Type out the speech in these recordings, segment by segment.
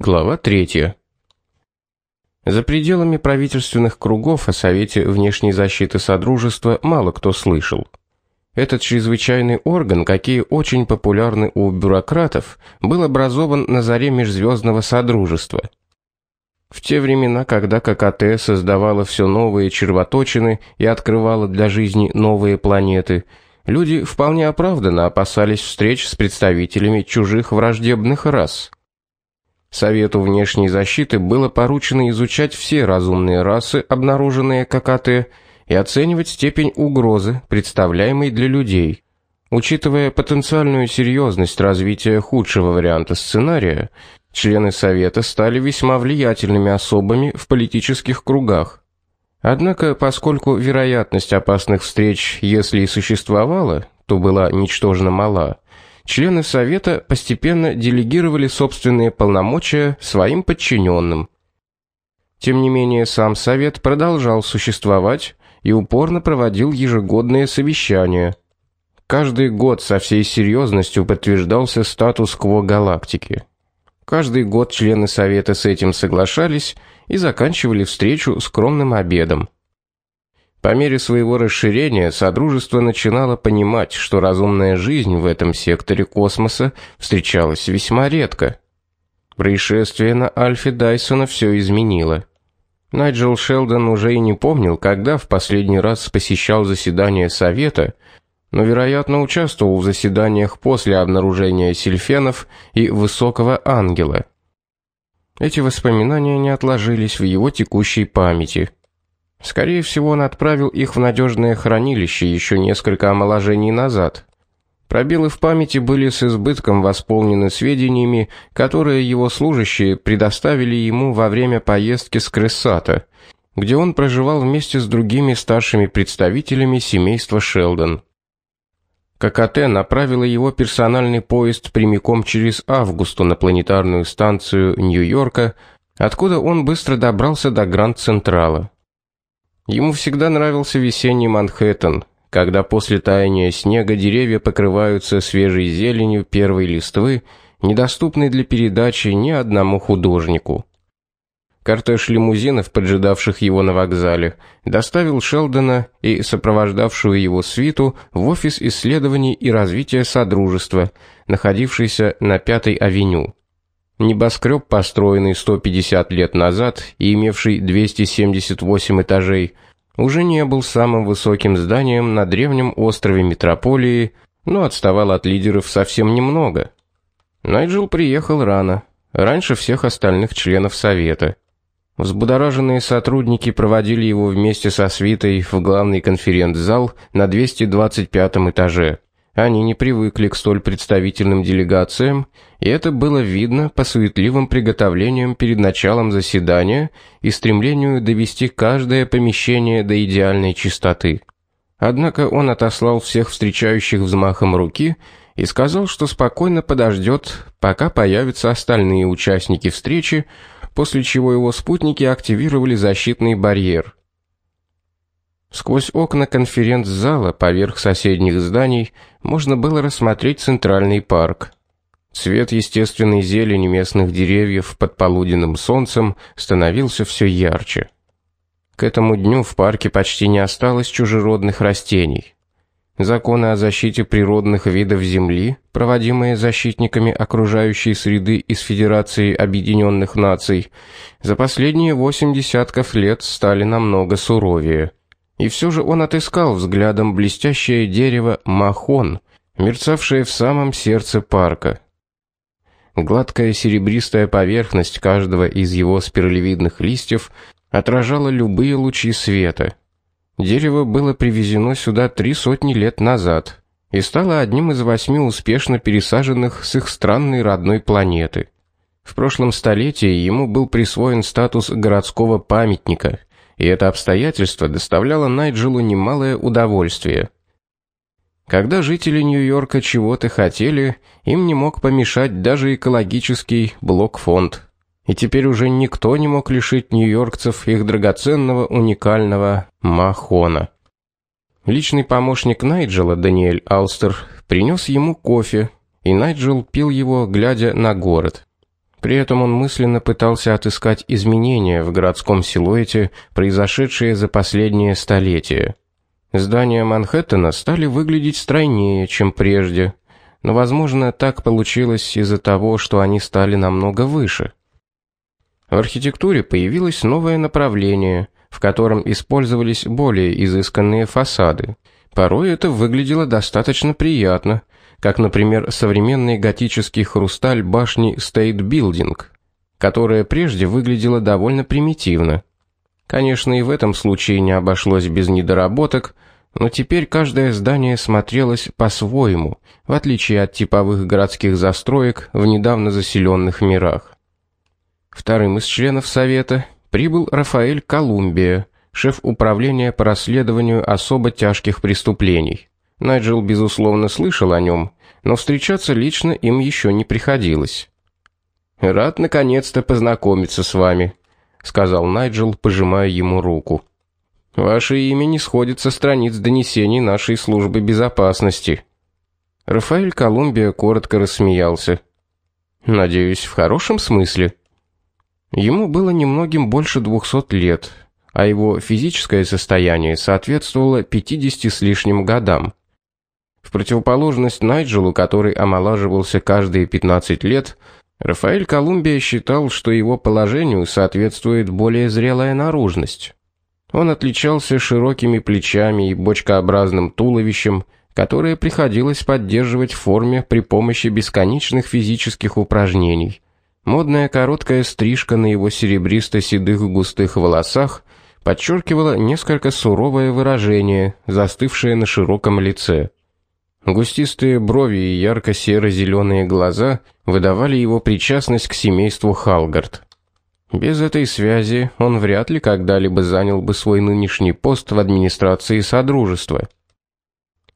Глава 3. За пределами правительственных кругов о Совете внешней защиты Содружества мало кто слышал. Этот чрезвычайный орган, какие очень популярны у бюрократов, был образован на заре межзвездного содружества. В те времена, когда ККТ создавала все новые червоточины и открывала для жизни новые планеты, люди вполне оправданно опасались встреч с представителями чужих враждебных рас – Совету внешней защиты было поручено изучать все разумные расы, обнаруженные ККТ, и оценивать степень угрозы, представляемой для людей. Учитывая потенциальную серьезность развития худшего варианта сценария, члены совета стали весьма влиятельными особами в политических кругах. Однако, поскольку вероятность опасных встреч, если и существовала, то была ничтожно мала, члены совета постепенно делегировали собственные полномочия своим подчиненным. Тем не менее, сам совет продолжал существовать и упорно проводил ежегодные совещания. Каждый год со всей серьезностью подтверждался статус-кво галактики. Каждый год члены совета с этим соглашались и заканчивали встречу скромным обедом. По мере своего расширения содружество начинало понимать, что разумная жизнь в этом секторе космоса встречалась весьма редко. Происшествие на Альфе Дайсона все изменило. Найджел Шелдон уже и не помнил, когда в последний раз посещал заседание совета, но, вероятно, участвовал в заседаниях после обнаружения сильфенов и высокого ангела. Эти воспоминания не отложились в его текущей памяти. Скорее всего, он отправил их в надежное хранилище еще несколько омоложений назад. Пробелы в памяти были с избытком восполнены сведениями, которые его служащие предоставили ему во время поездки с Крессата, где он проживал вместе с другими старшими представителями семейства Шелдон. ККТ направила его персональный поезд прямиком через Августу на планетарную станцию Нью-Йорка, откуда он быстро добрался до Гранд-Централа. Ему всегда нравился весенний Манхэттен, когда после таяния снега деревья покрываются свежей зеленью первой листвы, недоступной для передачи ни одному художнику. Кортеж лимузинов, поджидавших его на вокзале, доставил Шелдона и сопровождавшую его свиту в офис исследований и развития содружества, находившийся на Пятой авеню. Небоскреб, построенный 150 лет назад и имевший 278 этажей, уже не был самым высоким зданием на древнем острове Метрополии, но отставал от лидеров совсем немного. Найджел приехал рано, раньше всех остальных членов совета. Взбудораженные сотрудники проводили его вместе со свитой в главный конференц-зал на 225 этаже. Они не привыкли к столь представительным делегациям, и это было видно по суетливым приготовлениям перед началом заседания и стремлению довести каждое помещение до идеальной чистоты. Однако он отослал всех встречающих взмахом руки и сказал, что спокойно подождет, пока появятся остальные участники встречи, после чего его спутники активировали защитный барьер. Сквозь окна конференц-зала поверх соседних зданий можно было рассмотреть центральный парк. Цвет естественной зелени местных деревьев под полуденным солнцем становился все ярче. К этому дню в парке почти не осталось чужеродных растений. Законы о защите природных видов Земли, проводимые защитниками окружающей среды из Федерации Объединенных Наций, за последние восемь десятков лет стали намного суровее. И все же он отыскал взглядом блестящее дерево махон, мерцавшее в самом сердце парка. Гладкая серебристая поверхность каждого из его спиралевидных листьев отражала любые лучи света. Дерево было привезено сюда три сотни лет назад и стало одним из восьми успешно пересаженных с их странной родной планеты. В прошлом столетии ему был присвоен статус городского памятника, и это обстоятельство доставляло Найджелу немалое удовольствие. Когда жители Нью-Йорка чего-то хотели, им не мог помешать даже экологический блок-фонд. И теперь уже никто не мог лишить нью-йоркцев их драгоценного уникального махона. Личный помощник Найджела, Даниэль Алстер, принес ему кофе, и Найджел пил его, глядя на город. При этом он мысленно пытался отыскать изменения в городском силуэте, произошедшие за последние столетия. Здания Манхэттена стали выглядеть стройнее, чем прежде, но, возможно, так получилось из-за того, что они стали намного выше. В архитектуре появилось новое направление, в котором использовались более изысканные фасады. Порой это выглядело достаточно приятно, как, например, современный готический хрусталь башни State Building, которая прежде выглядела довольно примитивно. Конечно, и в этом случае не обошлось без недоработок, но теперь каждое здание смотрелось по-своему, в отличие от типовых городских застроек в недавно заселенных мирах. Вторым из членов совета прибыл Рафаэль Колумбия, шеф управления по расследованию особо тяжких преступлений. Найджел безусловно слышал о нем, но встречаться лично им еще не приходилось. Рад наконец-то познакомиться с вами, сказал Найджел, пожимая ему руку. Ваше имя не сходит со страниц донесений нашей службы безопасности. Рафаэль Колумбия коротко рассмеялся. Надеюсь, в хорошем смысле. Ему было немногим больше двухсот лет, а его физическое состояние соответствовало 50 с лишним годам. В противоположность Найджелу, который омолаживался каждые 15 лет, Рафаэль Колумбия считал, что его положению соответствует более зрелая наружность. Он отличался широкими плечами и бочкообразным туловищем, которое приходилось поддерживать в форме при помощи бесконечных физических упражнений. Модная короткая стрижка на его серебристо-седых густых волосах подчеркивала несколько суровое выражение, застывшее на широком лице. Густистые брови и ярко-серо-зеленые глаза выдавали его причастность к семейству Халгард. Без этой связи он вряд ли когда-либо занял бы свой нынешний пост в администрации содружества.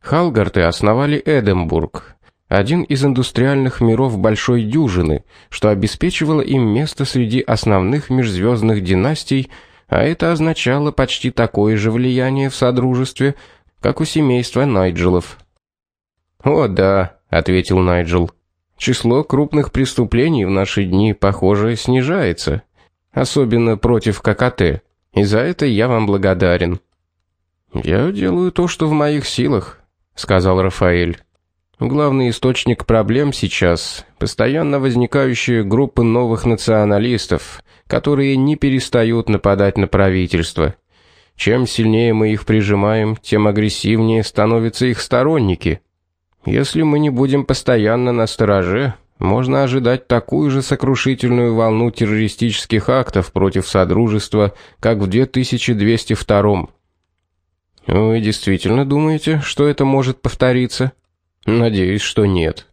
Халгарты основали Эдинбург, один из индустриальных миров большой дюжины, что обеспечивало им место среди основных межзвездных династий, а это означало почти такое же влияние в содружестве, как у семейства Найджелов. "О, да", ответил Найджел. "Число крупных преступлений в наши дни, похоже, снижается, особенно против ККТ. И за это я вам благодарен". "Я делаю то, что в моих силах", сказал Рафаэль. Главный источник проблем сейчас постоянно возникающие группы новых националистов, которые не перестают нападать на правительство. Чем сильнее мы их прижимаем, тем агрессивнее становятся их сторонники. Если мы не будем постоянно на стороже, можно ожидать такую же сокрушительную волну террористических актов против содружества, как в 2202. Вы действительно думаете, что это может повториться? Надеюсь, что нет.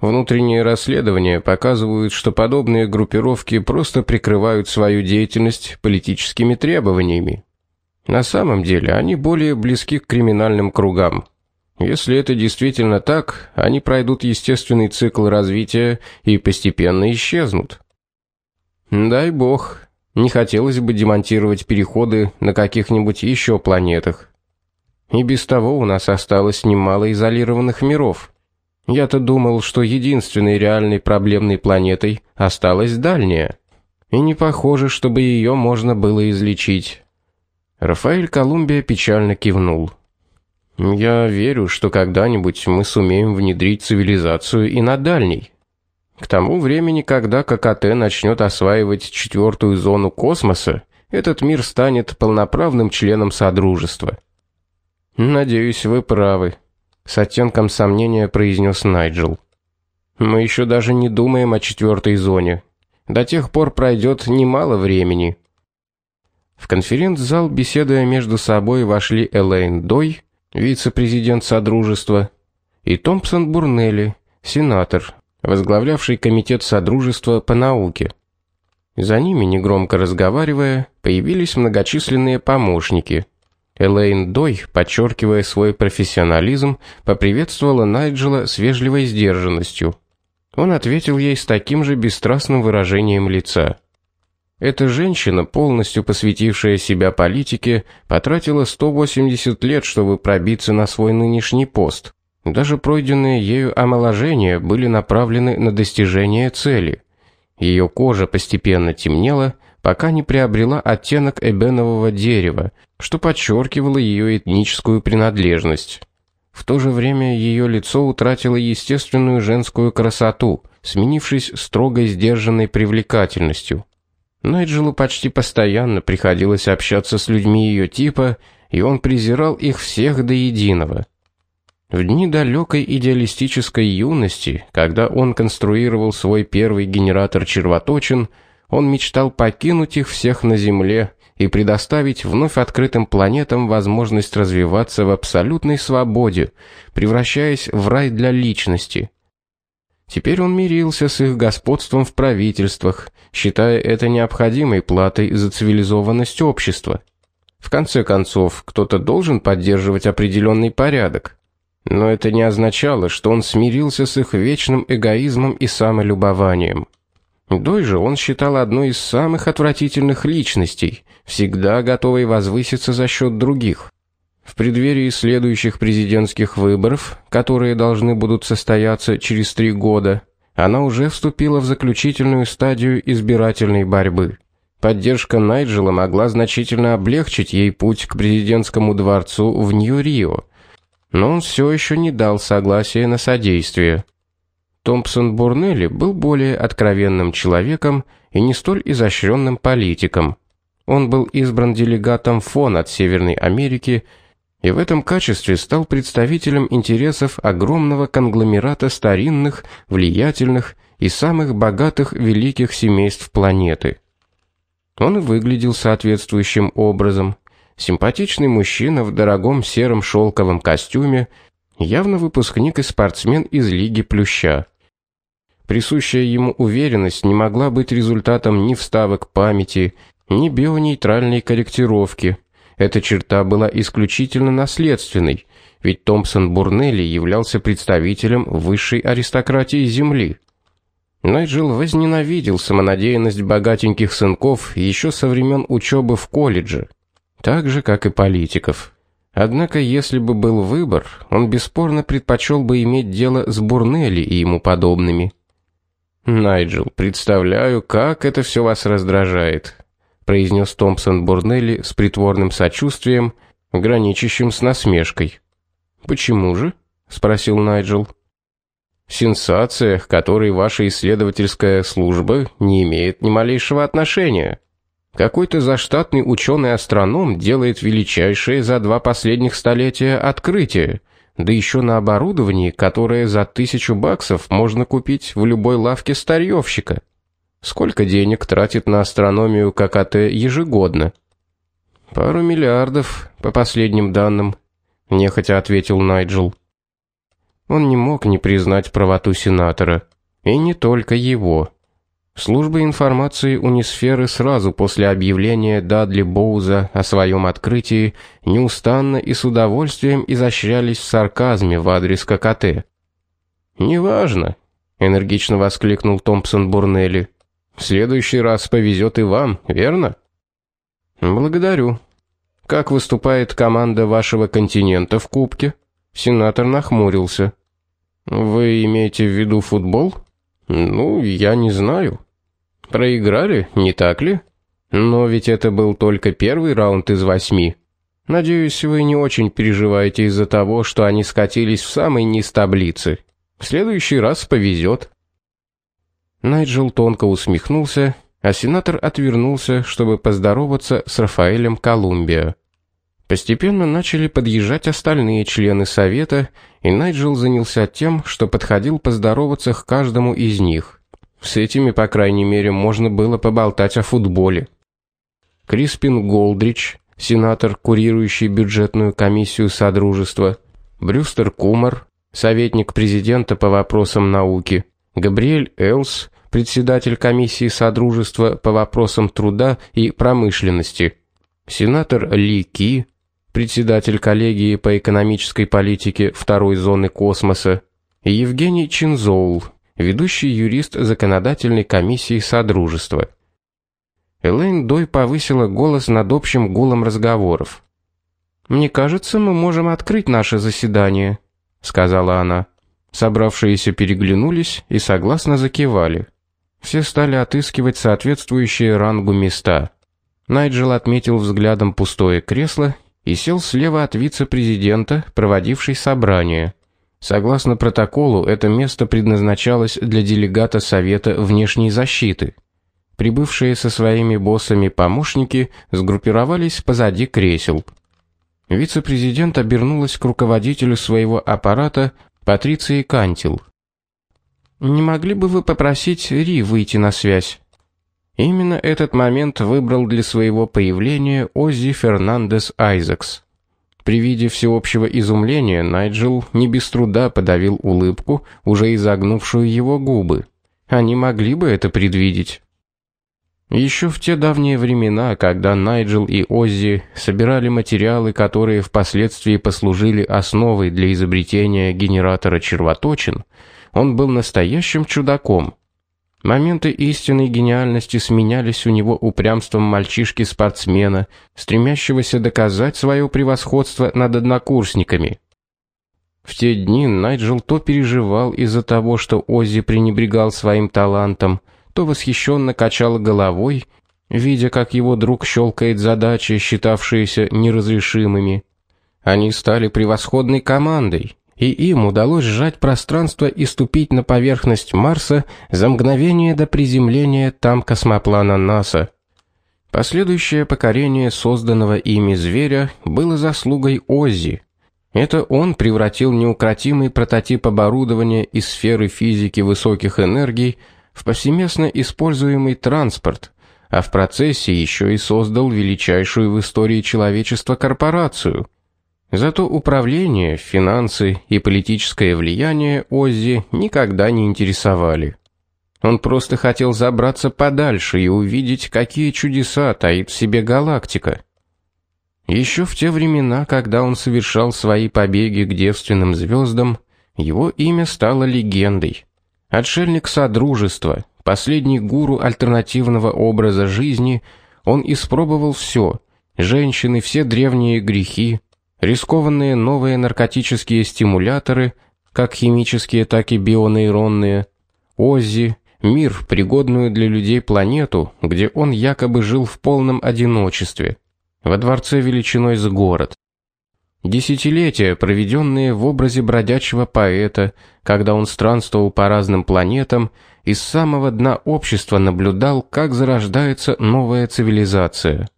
Внутренние расследования показывают, что подобные группировки просто прикрывают свою деятельность политическими требованиями. На самом деле, они более близки к криминальным кругам. Если это действительно так, они пройдут естественный цикл развития и постепенно исчезнут. Дай бог, не хотелось бы демонтировать переходы на каких-нибудь еще планетах. И без того у нас осталось немало изолированных миров. Я-то думал, что единственной реальной проблемной планетой осталась дальняя. И не похоже, чтобы ее можно было излечить. Рафаэль Колумбия печально кивнул. Я верю, что когда-нибудь мы сумеем внедрить цивилизацию и на дальней. К тому времени, когда ККТ начнет осваивать четвертую зону космоса, этот мир станет полноправным членом содружества. Надеюсь, вы правы, с оттенком сомнения произнес Найджел. Мы еще даже не думаем о четвертой зоне. До тех пор пройдет немало времени. В конференц-зал, беседуя между собой, вошли Элейн Дой, вице-президент содружества, и Томпсон Бурнелли, сенатор, возглавлявший комитет содружества по науке. За ними, негромко разговаривая, появились многочисленные помощники. Элейн Дой, подчеркивая свой профессионализм, поприветствовала Найджела с вежливой сдержанностью. Он ответил ей с таким же бесстрастным выражением лица. Эта женщина, полностью посвятившая себя политике, потратила 180 лет, чтобы пробиться на свой нынешний пост. Даже пройденные ею омоложения были направлены на достижение цели. Ее кожа постепенно темнела, пока не приобрела оттенок эбенового дерева, что подчеркивало ее этническую принадлежность. В то же время ее лицо утратило естественную женскую красоту, сменившись строгой сдержанной привлекательностью. Найджелу почти постоянно приходилось общаться с людьми ее типа, и он презирал их всех до единого. В дни далекой идеалистической юности, когда он конструировал свой первый генератор червоточин, он мечтал покинуть их всех на Земле и предоставить вновь открытым планетам возможность развиваться в абсолютной свободе, превращаясь в рай для личности. Теперь он мирился с их господством в правительствах, считая это необходимой платой за цивилизованность общества. В конце концов, кто-то должен поддерживать определенный порядок. Но это не означало, что он смирился с их вечным эгоизмом и самолюбованием. Дой же он считал одной из самых отвратительных личностей, всегда готовой возвыситься за счет других. В преддверии следующих президентских выборов, которые должны будут состояться через три года, она уже вступила в заключительную стадию избирательной борьбы. Поддержка Найджела могла значительно облегчить ей путь к президентскому дворцу в Нью-Рио, но он все еще не дал согласия на содействие. Томпсон Бурнелли был более откровенным человеком и не столь изощренным политиком. Он был избран делегатом ФОН от Северной Америки и в этом качестве стал представителем интересов огромного конгломерата старинных, влиятельных и самых богатых великих семейств планеты. Он выглядел соответствующим образом – Симпатичный мужчина в дорогом сером шелковом костюме, явно выпускник и спортсмен из лиги Плюща. Присущая ему уверенность не могла быть результатом ни вставок памяти, ни бионейтральной корректировки. Эта черта была исключительно наследственной, ведь Томпсон Бурнелли являлся представителем высшей аристократии Земли. Найджел возненавидел самонадеянность богатеньких сынков еще со времен учебы в колледже так же как и политиков. Однако, если бы был выбор, он бесспорно предпочел бы иметь дело с Бурнелли и ему подобными. Найджел, представляю, как это все вас раздражает, произнес Томпсон Бурнелли с притворным сочувствием, граничащим с насмешкой. Почему же? спросил Найджел. В сенсациях, к которой ваша исследовательская служба не имеет ни малейшего отношения. Какой-то заштатный ученый-астроном делает величайшее за два последних столетия открытие, да еще на оборудовании, которое за тысячу баксов можно купить в любой лавке старьевщика. Сколько денег тратит на астрономию ККТ ежегодно? Пару миллиардов, по последним данным, нехотя ответил Найджел. Он не мог не признать правоту сенатора, и не только его. Службы информации Унисферы сразу после объявления Дадли Боуза о своем открытии неустанно и с удовольствием изощрялись в сарказме в адрес ККТ. «Неважно», — энергично воскликнул Томпсон Бурнелли. «В следующий раз повезет и вам, верно?» «Благодарю. Как выступает команда вашего континента в Кубке?» Сенатор нахмурился. «Вы имеете в виду футбол?» Ну, я не знаю. Проиграли, не так ли? Но ведь это был только первый раунд из восьми. Надеюсь, вы не очень переживаете из-за того, что они скатились в самый низ таблицы. В следующий раз повезет. Найджел тонко усмехнулся, а сенатор отвернулся, чтобы поздороваться с Рафаэлем Колумбио. Постепенно начали подъезжать остальные члены совета, и Найджел занялся тем, что подходил поздороваться к каждому из них. С этими, по крайней мере, можно было поболтать о футболе. Криспин Голдрич, сенатор, курирующий бюджетную комиссию содружества, Брюстер Кумар, советник президента по вопросам науки, Габриэль Элс, председатель комиссии содружества по вопросам труда и промышленности, сенатор Ли Ки, председатель коллегии по экономической политике второй зоны космоса, и Евгений Чинзоул, ведущий юрист законодательной комиссии содружества. Элейн Дой повысила голос над общим гулом разговоров. Мне кажется, мы можем открыть наше заседание, сказала она. Собравшиеся переглянулись и согласно закивали. Все стали отыскивать соответствующие рангу места. Найджел отметил взглядом пустое кресло и сел слева от вице-президента, проводившей собрание. Согласно протоколу, это место предназначалось для делегата Совета внешней защиты. Прибывшие со своими боссами помощники сгруппировались позади кресел. Вице-президент обернулась к руководителю своего аппарата Патриции Кантил. Не могли бы вы попросить Ри выйти на связь? Именно этот момент выбрал для своего появления Оззи Фернандес Айзекс. При виде всеобщего изумления Найджел не без труда подавил улыбку, уже изогнувшую его губы. Они могли бы это предвидеть. Еще в те давние времена, когда Найджел и Оззи собирали материалы, которые впоследствии послужили основой для изобретения генератора червоточин, он был настоящим чудаком. Моменты истинной гениальности сменялись у него упрямством мальчишки-спортсмена, стремящегося доказать свое превосходство над однокурсниками. В те дни Найджел то переживал из-за того, что Оззи пренебрегал своим талантом, то восхищенно качал головой, видя, как его друг щелкает задачи, считавшиеся неразрешимыми. Они стали превосходной командой, и им удалось сжать пространство и ступить на поверхность Марса за мгновение до приземления там космоплана НАСА. Последующее покорение созданного ими зверя было заслугой Оззи. Это он превратил неукротимый прототип оборудования из сферы физики высоких энергий в повсеместно используемый транспорт, а в процессе еще и создал величайшую в истории человечества корпорацию – Зато управление, финансы и политическое влияние Оззи никогда не интересовали. Он просто хотел забраться подальше и увидеть, какие чудеса таит в себе галактика. Еще в те времена, когда он совершал свои побеги к девственным звездам, его имя стало легендой. Отшельник содружества, последний гуру альтернативного образа жизни, он испробовал все: женщины, все древние грехи, рискованные новые наркотические стимуляторы, как химические, так и бионейронные, ОЗИ, мир, пригодную для людей планету, где он якобы жил в полном одиночестве, во дворце величиной с город. Десятилетия, проведенные в образе бродячего поэта, когда он странствовал по разным планетам и с самого дна общества наблюдал, как зарождается новая цивилизация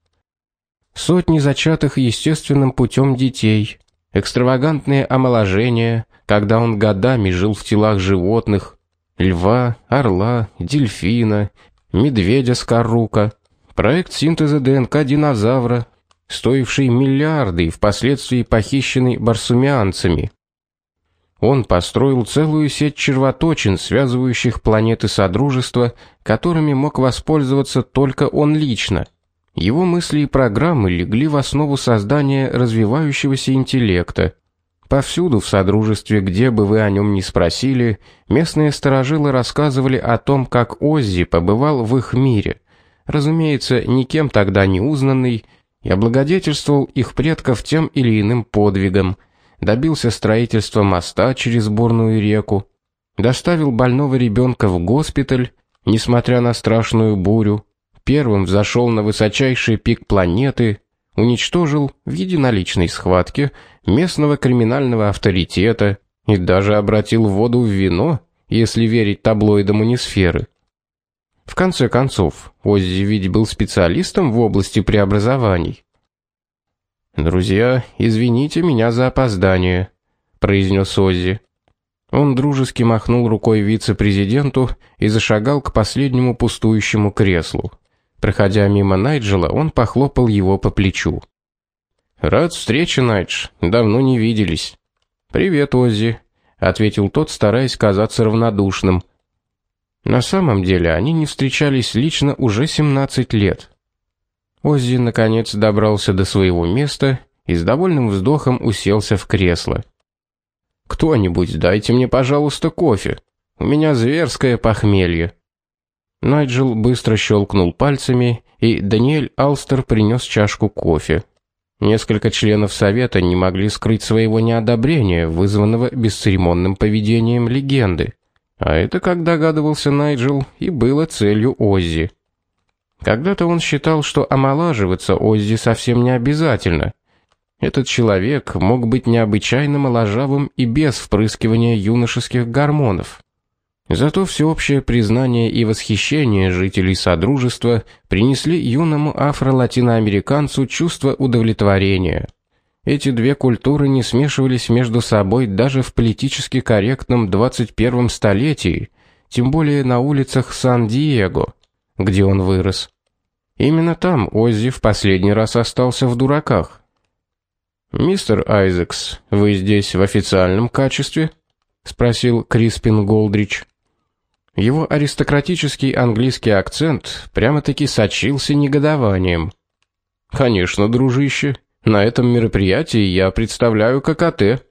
сотни зачатых естественным путем детей, экстравагантные омоложения, когда он годами жил в телах животных, льва, орла, дельфина, медведя скорука, проект синтеза ДНК динозавра, стоивший миллиарды и впоследствии похищенный барсумианцами. Он построил целую сеть червоточин, связывающих планеты Содружества, которыми мог воспользоваться только он лично – его мысли и программы легли в основу создания развивающегося интеллекта. Повсюду в содружестве, где бы вы о нем ни спросили, местные сторожилы рассказывали о том, как Оззи побывал в их мире. Разумеется, никем тогда не узнанный, и облагодетельствовал их предков тем или иным подвигом, добился строительства моста через бурную реку, доставил больного ребенка в госпиталь, несмотря на страшную бурю, первым взошел на высочайший пик планеты, уничтожил в единоличной схватке местного криминального авторитета и даже обратил воду в вино, если верить таблоидам унисферы. В конце концов, Оззи ведь был специалистом в области преобразований. Друзья, извините меня за опоздание, произнес Оззи. Он дружески махнул рукой вице-президенту и зашагал к последнему пустующему креслу. Проходя мимо Найджела, он похлопал его по плечу. Рад встрече, Найдж. Давно не виделись. Привет, Оззи, ответил тот, стараясь казаться равнодушным. На самом деле, они не встречались лично уже 17 лет. Оззи наконец добрался до своего места и с довольным вздохом уселся в кресло. Кто-нибудь, дайте мне, пожалуйста, кофе. У меня зверское похмелье. Найджел быстро щелкнул пальцами, и Даниэль Алстер принес чашку кофе. Несколько членов совета не могли скрыть своего неодобрения, вызванного бесцеремонным поведением легенды. А это, как догадывался Найджел, и было целью Оззи. Когда-то он считал, что омолаживаться Оззи совсем не обязательно. Этот человек мог быть необычайно моложавым и без впрыскивания юношеских гормонов. Зато всеобщее признание и восхищение жителей содружества принесли юному афро-латиноамериканцу чувство удовлетворения. Эти две культуры не смешивались между собой даже в политически корректном 21 столетии, тем более на улицах Сан-Диего, где он вырос. Именно там Оззи в последний раз остался в дураках. Мистер Айзекс, вы здесь в официальном качестве? спросил Криспин Голдрич. Его аристократический английский акцент прямо-таки сочился негодованием. Конечно, дружище, на этом мероприятии я представляю ККТ.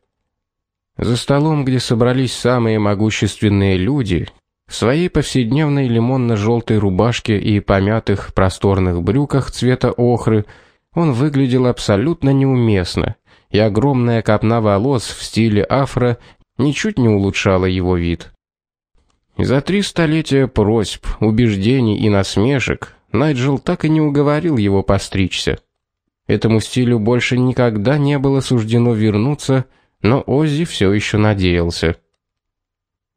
За столом, где собрались самые могущественные люди, в своей повседневной лимонно желтой рубашке и помятых просторных брюках цвета охры, он выглядел абсолютно неуместно, и огромная копна волос в стиле афро ничуть не улучшала его вид. За три столетия просьб, убеждений и насмешек Найджел так и не уговорил его постричься. Этому стилю больше никогда не было суждено вернуться, но Оззи все еще надеялся.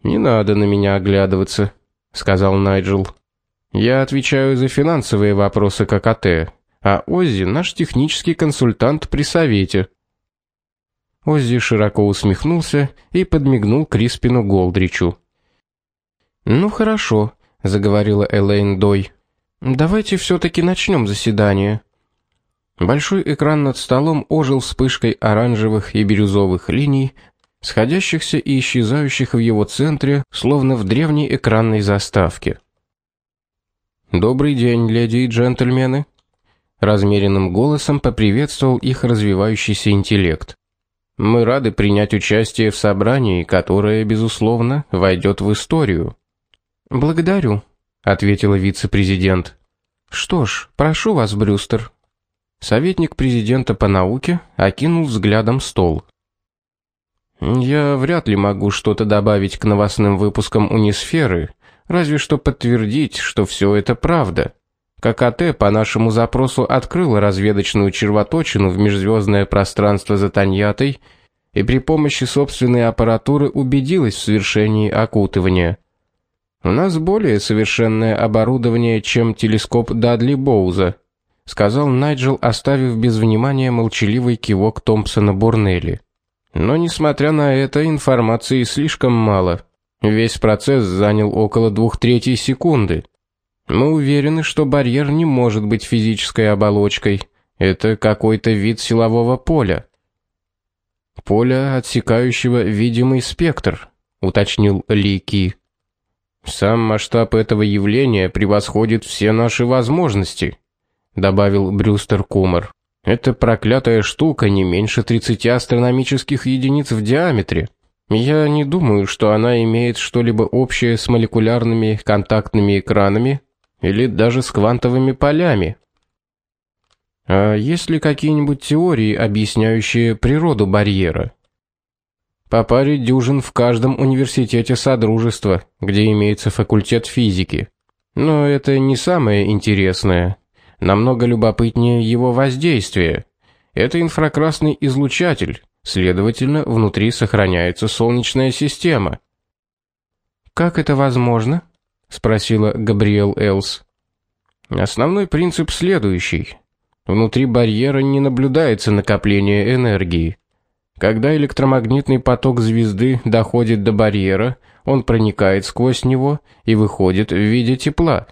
Не надо на меня оглядываться, сказал Найджел. Я отвечаю за финансовые вопросы ККТ, а Оззи наш технический консультант при совете. Оззи широко усмехнулся и подмигнул Криспину Голдричу. Ну хорошо, заговорила Элейн Дой. Давайте все таки начнем заседание. Большой экран над столом ожил вспышкой оранжевых и бирюзовых линий, сходящихся и исчезающих в его центре, словно в древней экранной заставке. Добрый день, леди и джентльмены, размеренным голосом поприветствовал их развивающийся интеллект. Мы рады принять участие в собрании, которое, безусловно, войдет в историю. Благодарю, ответила вице-президент. Что ж, прошу вас, Брюстер. Советник президента по науке окинул взглядом стол. Я вряд ли могу что-то добавить к новостным выпускам Унисферы, разве что подтвердить, что все это правда. ККТ по нашему запросу открыла разведочную червоточину в межзвездное пространство за Таньятой и при помощи собственной аппаратуры убедилась в совершении окутывания. У нас более совершенное оборудование, чем телескоп Дадли Боуза, сказал Найджел, оставив без внимания молчаливый кивок Томпсона Борнелли. Но несмотря на это, информации слишком мало. Весь процесс занял около двух третей секунды. Мы уверены, что барьер не может быть физической оболочкой. Это какой-то вид силового поля. Поле, отсекающего видимый спектр, уточнил Ли Ки. Сам масштаб этого явления превосходит все наши возможности, добавил Брюстер Кумар. Эта проклятая штука не меньше 30 астрономических единиц в диаметре. Я не думаю, что она имеет что-либо общее с молекулярными контактными экранами или даже с квантовыми полями. А есть ли какие-нибудь теории, объясняющие природу барьера? По паре дюжин в каждом университете содружества, где имеется факультет физики. Но это не самое интересное. Намного любопытнее его воздействие. Это инфракрасный излучатель, следовательно, внутри сохраняется солнечная система. Как это возможно? спросила Габриэл Элс. Основной принцип следующий: внутри барьера не наблюдается накопление энергии. Когда электромагнитный поток звезды доходит до барьера, он проникает сквозь него и выходит в виде тепла.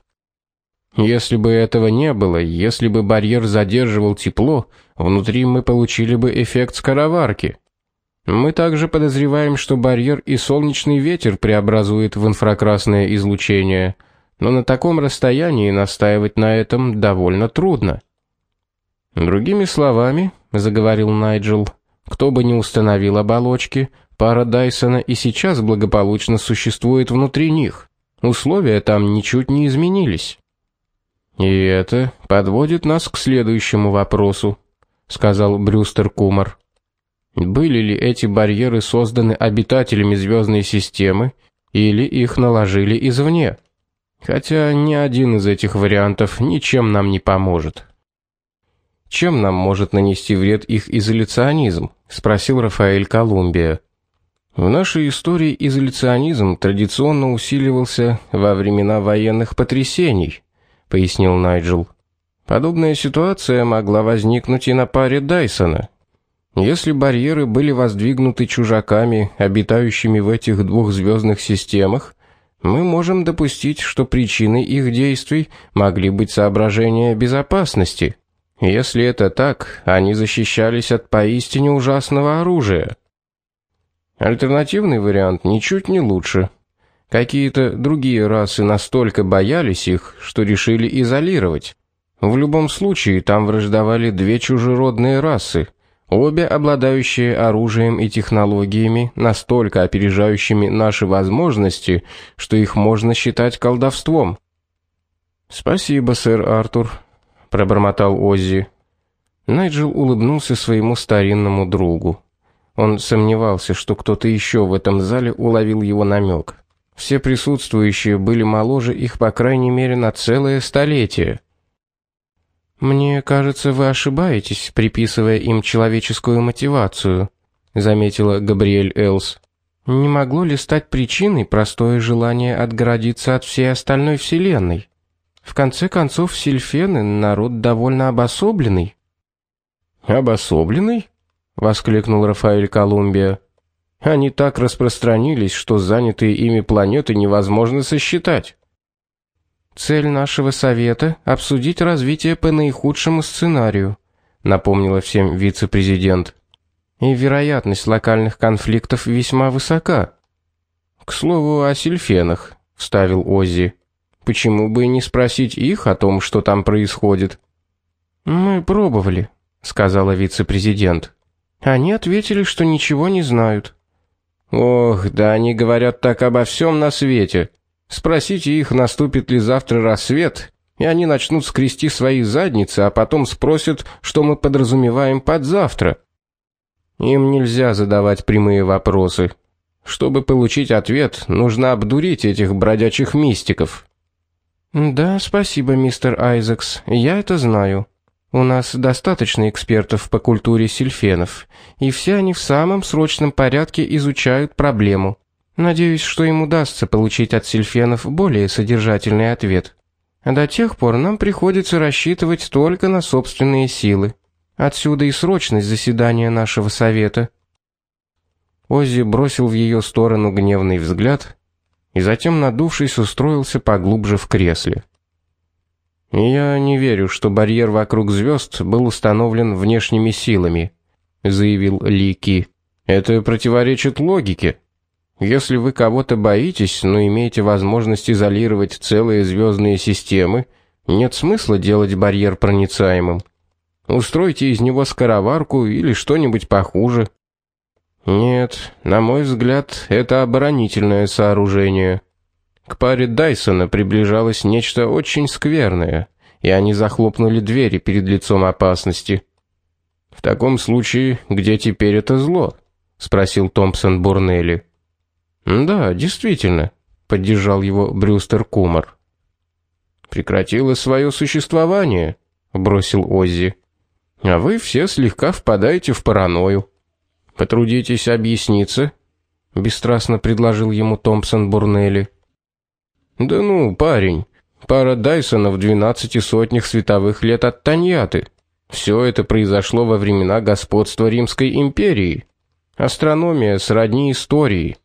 Если бы этого не было, если бы барьер задерживал тепло, внутри мы получили бы эффект скороварки. Мы также подозреваем, что барьер и солнечный ветер преобразуют в инфракрасное излучение, но на таком расстоянии настаивать на этом довольно трудно. Другими словами, заговорил Найджел, кто бы ни установил оболочки, пара Дайсона и сейчас благополучно существует внутри них. Условия там ничуть не изменились. И это подводит нас к следующему вопросу, сказал Брюстер Кумар. Были ли эти барьеры созданы обитателями звездной системы или их наложили извне. Хотя ни один из этих вариантов ничем нам не поможет. Чем нам может нанести вред их изоляционизм? спросил Рафаэль Колумбия. В нашей истории изоляционизм традиционно усиливался во времена военных потрясений, пояснил Найджел. Подобная ситуация могла возникнуть и на паре Дайсона. Если барьеры были воздвигнуты чужаками, обитающими в этих двух звездных системах, мы можем допустить, что причиной их действий могли быть соображения безопасности. Если это так, они защищались от поистине ужасного оружия. Альтернативный вариант ничуть не лучше. Какие-то другие расы настолько боялись их, что решили изолировать. В любом случае там враждовали две чужеродные расы, обе обладающие оружием и технологиями, настолько опережающими наши возможности, что их можно считать колдовством. Спасибо, сэр Артур, пробормотал Оззи. Найджел улыбнулся своему старинному другу. Он сомневался, что кто-то еще в этом зале уловил его намек. Все присутствующие были моложе их по крайней мере на целое столетие. Мне кажется, вы ошибаетесь, приписывая им человеческую мотивацию, заметила Габриэль Элс. Не могло ли стать причиной простое желание отгородиться от всей остальной вселенной? В конце концов, сильфены народ довольно обособленный. Обособленный? воскликнул Рафаэль Колумбия. Они так распространились, что занятые ими планеты невозможно сосчитать. Цель нашего совета обсудить развитие по наихудшему сценарию, напомнила всем вице-президент. И вероятность локальных конфликтов весьма высока. К слову о сильфенах, вставил Оззи. Почему бы и не спросить их о том, что там происходит? Мы пробовали, сказала вице-президент. Они ответили, что ничего не знают. Ох, да они говорят так обо всем на свете, Спросите их, наступит ли завтра рассвет, и они начнут скрести свои задницы, а потом спросят, что мы подразумеваем под завтра. Им нельзя задавать прямые вопросы. Чтобы получить ответ, нужно обдурить этих бродячих мистиков. Да, спасибо, мистер Айзекс. Я это знаю. У нас достаточно экспертов по культуре сильфенов, и все они в самом срочном порядке изучают проблему. Надеюсь, что им удастся получить от сильфенов более содержательный ответ. До тех пор нам приходится рассчитывать только на собственные силы. Отсюда и срочность заседания нашего совета. Оззи бросил в ее сторону гневный взгляд и затем, надувшись, устроился поглубже в кресле. Я не верю, что барьер вокруг звезд был установлен внешними силами, заявил Лики. Это противоречит логике. Если вы кого-то боитесь, но имеете возможность изолировать целые звездные системы, нет смысла делать барьер проницаемым. Устройте из него скороварку или что-нибудь похуже. Нет, на мой взгляд, это оборонительное сооружение. К паре Дайсона приближалось нечто очень скверное, и они захлопнули двери перед лицом опасности. В таком случае, где теперь это зло? спросил Томпсон Бурнелли. Да, действительно, поддержал его Брюстер Кумар. Прекратило свое существование, бросил Оззи. А вы все слегка впадаете в паранойю. Потрудитесь объясниться, бесстрастно предложил ему Томпсон Бурнелли. Да ну, парень, пара Дайсонов в двенадцати сотнях световых лет от Таньяты. Все это произошло во времена господства Римской империи. Астрономия сродни истории.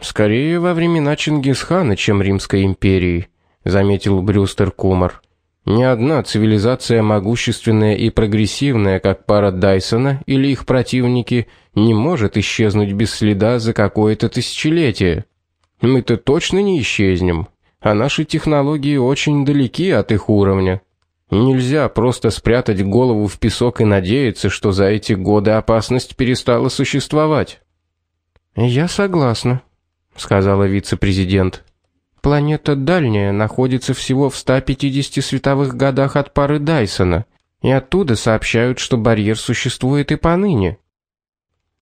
Скорее во времена Чингисхана, чем Римской империи, заметил Брюстер Кумар. Ни одна цивилизация могущественная и прогрессивная, как пара Дайсона или их противники, не может исчезнуть без следа за какое-то тысячелетие. Мы-то точно не исчезнем, а наши технологии очень далеки от их уровня. Нельзя просто спрятать голову в песок и надеяться, что за эти годы опасность перестала существовать. Я согласна, сказала вице-президент. Планета дальняя находится всего в 150 световых годах от пары Дайсона, и оттуда сообщают, что барьер существует и поныне.